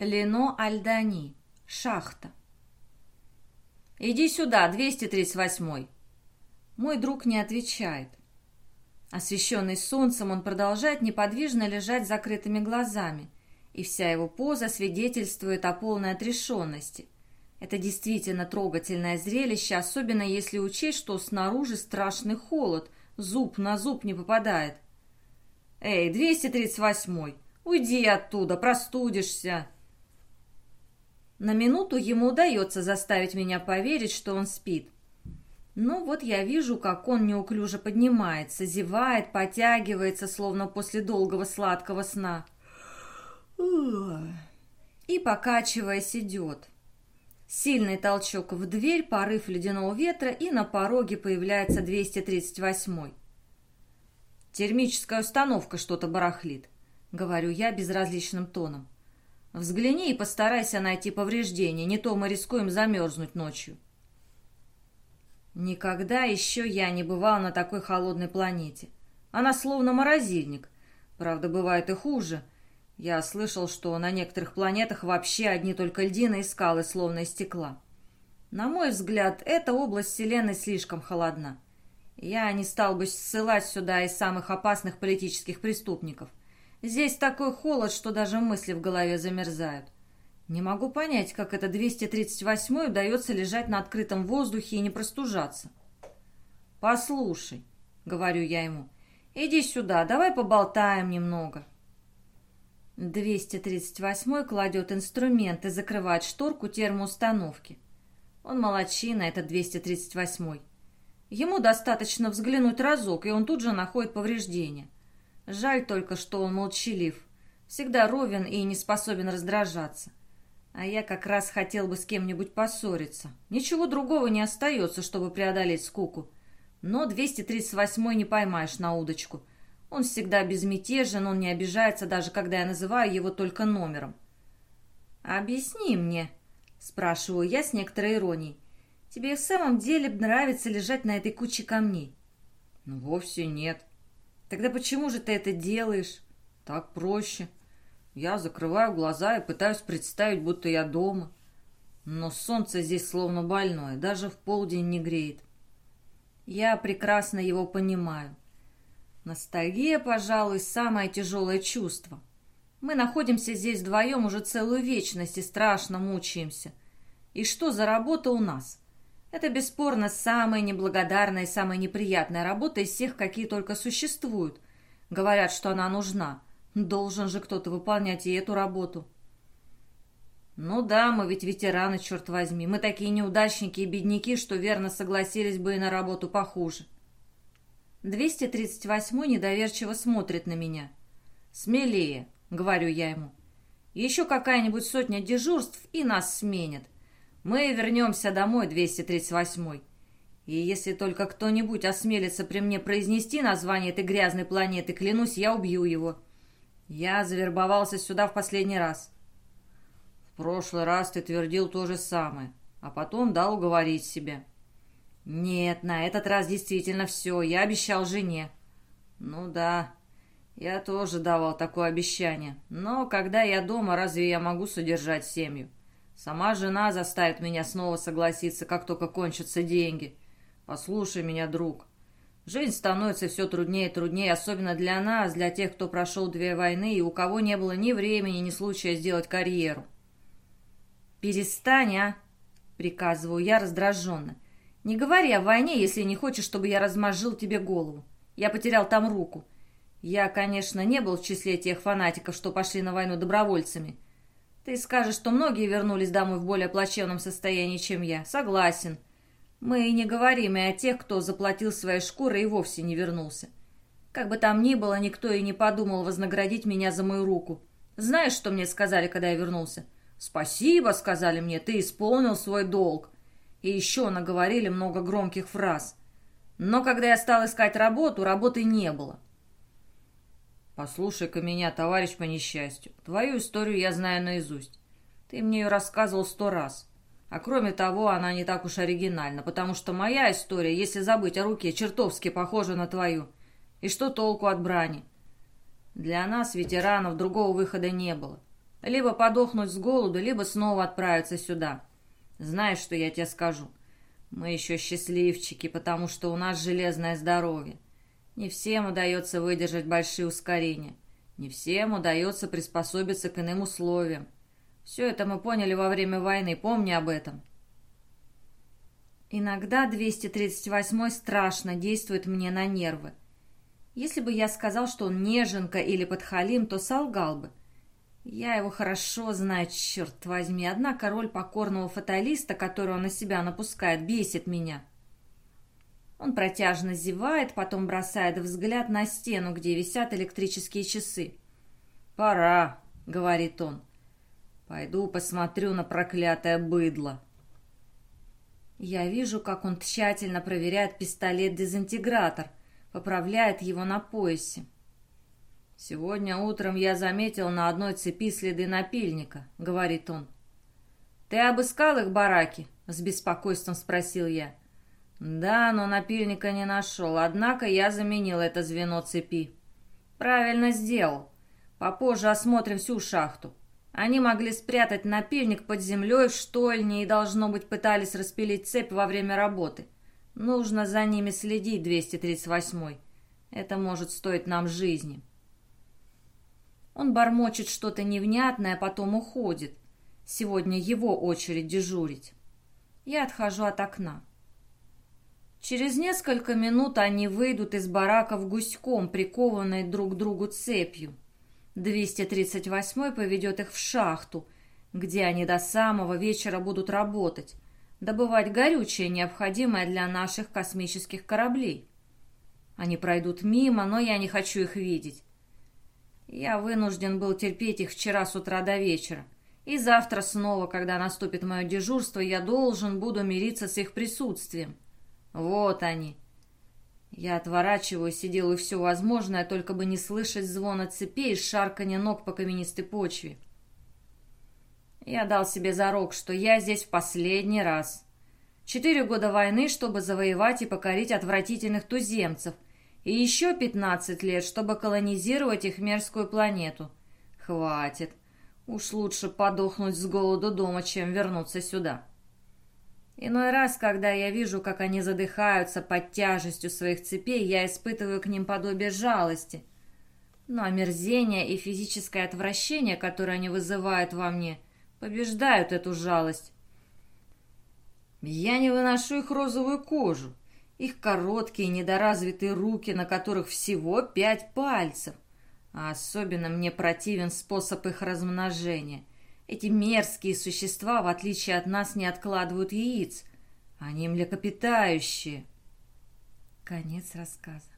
Лено Альдани. Шахта. «Иди сюда, 238-й!» Мой друг не отвечает. Освещенный солнцем, он продолжает неподвижно лежать с закрытыми глазами, и вся его поза свидетельствует о полной отрешенности. Это действительно трогательное зрелище, особенно если учесть, что снаружи страшный холод, зуб на зуб не попадает. «Эй, 238-й, уйди оттуда, простудишься!» На минуту ему удается заставить меня поверить, что он спит. Ну вот я вижу, как он неуклюже поднимается, зевает, потягивается, словно после долгого сладкого сна. И, покачиваясь, идет. Сильный толчок в дверь, порыв ледяного ветра, и на пороге появляется 238-й. «Термическая установка что-то барахлит», — говорю я безразличным тоном. Взгляни и постарайся найти повреждения, не то мы рискуем замерзнуть ночью. Никогда еще я не бывал на такой холодной планете. Она словно морозильник. Правда, бывает и хуже. Я слышал, что на некоторых планетах вообще одни только льдины и скалы, словно из стекла. На мой взгляд, эта область Вселенной слишком холодна. Я не стал бы ссылать сюда из самых опасных политических преступников. Здесь такой холод, что даже мысли в голове замерзают. Не могу понять, как это 238-й удается лежать на открытом воздухе и не простужаться. «Послушай», — говорю я ему, — «иди сюда, давай поболтаем немного». 238-й кладет инструмент и закрывает шторку термоустановки. Он молочина, этот 238-й. Ему достаточно взглянуть разок, и он тут же находит повреждения. Жаль только, что он молчалив. Всегда ровен и не способен раздражаться. А я как раз хотел бы с кем-нибудь поссориться. Ничего другого не остается, чтобы преодолеть скуку. Но 238-й не поймаешь на удочку. Он всегда безмятежен, он не обижается, даже когда я называю его только номером. «Объясни мне», — спрашиваю я с некоторой иронией, «тебе в самом деле нравится лежать на этой куче камней?» «Ну, вовсе нет. Тогда почему же ты это делаешь? Так проще. Я закрываю глаза и пытаюсь представить, будто я дома. Но солнце здесь словно больное, даже в полдень не греет. Я прекрасно его понимаю. Ностальгия, пожалуй, самое тяжелое чувство. Мы находимся здесь вдвоем уже целую вечность и страшно мучаемся. И что за работа у нас? Это бесспорно самая неблагодарная и самая неприятная работа из всех, какие только существуют. Говорят, что она нужна. Должен же кто-то выполнять и эту работу. Ну да, мы ведь ветераны, черт возьми. Мы такие неудачники и бедняки, что верно согласились бы и на работу похуже. 238 недоверчиво смотрит на меня. «Смелее», — говорю я ему. «Еще какая-нибудь сотня дежурств, и нас сменят. Мы вернемся домой, 238-й. И если только кто-нибудь осмелится при мне произнести название этой грязной планеты, клянусь, я убью его. Я завербовался сюда в последний раз. В прошлый раз ты твердил то же самое, а потом дал уговорить себя. Нет, на этот раз действительно все, я обещал жене. Ну да, я тоже давал такое обещание. Но когда я дома, разве я могу содержать семью? Сама жена заставит меня снова согласиться, как только кончатся деньги. Послушай меня, друг. Жизнь становится все труднее и труднее, особенно для нас, для тех, кто прошел две войны и у кого не было ни времени, ни случая сделать карьеру. «Перестань, а!» — приказываю я раздраженно. «Не говори о войне, если не хочешь, чтобы я размозжил тебе голову. Я потерял там руку. Я, конечно, не был в числе тех фанатиков, что пошли на войну добровольцами». Ты скажешь, что многие вернулись домой в более плачевном состоянии, чем я. Согласен. Мы не говорим и о тех, кто заплатил своей шкурой и вовсе не вернулся. Как бы там ни было, никто и не подумал вознаградить меня за мою руку. Знаешь, что мне сказали, когда я вернулся? «Спасибо», — сказали мне, — «ты исполнил свой долг». И еще наговорили много громких фраз. Но когда я стал искать работу, работы не было. «Послушай-ка меня, товарищ по несчастью. Твою историю я знаю наизусть. Ты мне ее рассказывал сто раз. А кроме того, она не так уж оригинальна, потому что моя история, если забыть о руке, чертовски похожа на твою. И что толку от брани? Для нас, ветеранов, другого выхода не было. Либо подохнуть с голоду, либо снова отправиться сюда. Знаешь, что я тебе скажу? Мы еще счастливчики, потому что у нас железное здоровье. Не всем удается выдержать большие ускорения. Не всем удается приспособиться к иным условиям. Все это мы поняли во время войны, помни об этом. Иногда 238 страшно действует мне на нервы. Если бы я сказал, что он неженка или подхалим, то солгал бы. Я его хорошо знаю, черт возьми, однако роль покорного фаталиста, которую он на себя напускает, бесит меня. Он протяжно зевает, потом бросает взгляд на стену, где висят электрические часы. «Пора», — говорит он. «Пойду посмотрю на проклятое быдло». Я вижу, как он тщательно проверяет пистолет-дезинтегратор, поправляет его на поясе. «Сегодня утром я заметил на одной цепи следы напильника», — говорит он. «Ты обыскал их бараки?» — с беспокойством спросил я. «Да, но напильника не нашел, однако я заменил это звено цепи». «Правильно сделал. Попозже осмотрим всю шахту. Они могли спрятать напильник под землей в штольне и, должно быть, пытались распилить цепь во время работы. Нужно за ними следить, 238-й. Это может стоить нам жизни. Он бормочет что-то невнятное, а потом уходит. Сегодня его очередь дежурить. Я отхожу от окна. Через несколько минут они выйдут из бараков гуськом, прикованные друг к другу цепью. 238 поведет их в шахту, где они до самого вечера будут работать, добывать горючее, необходимое для наших космических кораблей. Они пройдут мимо, но я не хочу их видеть. Я вынужден был терпеть их вчера с утра до вечера. И завтра снова, когда наступит мое дежурство, я должен буду мириться с их присутствием. Вот они, я отворачиваюсь и делаю все возможное, только бы не слышать звона цепей и шарканья ног по каменистой почве. Я дал себе зарок, что я здесь в последний раз. Четыре года войны, чтобы завоевать и покорить отвратительных туземцев, и еще пятнадцать лет, чтобы колонизировать их мерзкую планету. Хватит. Уж лучше подохнуть с голоду дома, чем вернуться сюда. Иной раз, когда я вижу, как они задыхаются под тяжестью своих цепей, я испытываю к ним подобие жалости. Но омерзение и физическое отвращение, которое они вызывают во мне, побеждают эту жалость. Я не выношу их розовую кожу, их короткие недоразвитые руки, на которых всего пять пальцев. А особенно мне противен способ их размножения — эти мерзкие существа, в отличие от нас, не откладывают яиц. Они млекопитающие. Конец рассказа.